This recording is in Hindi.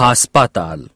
हास्पाताल।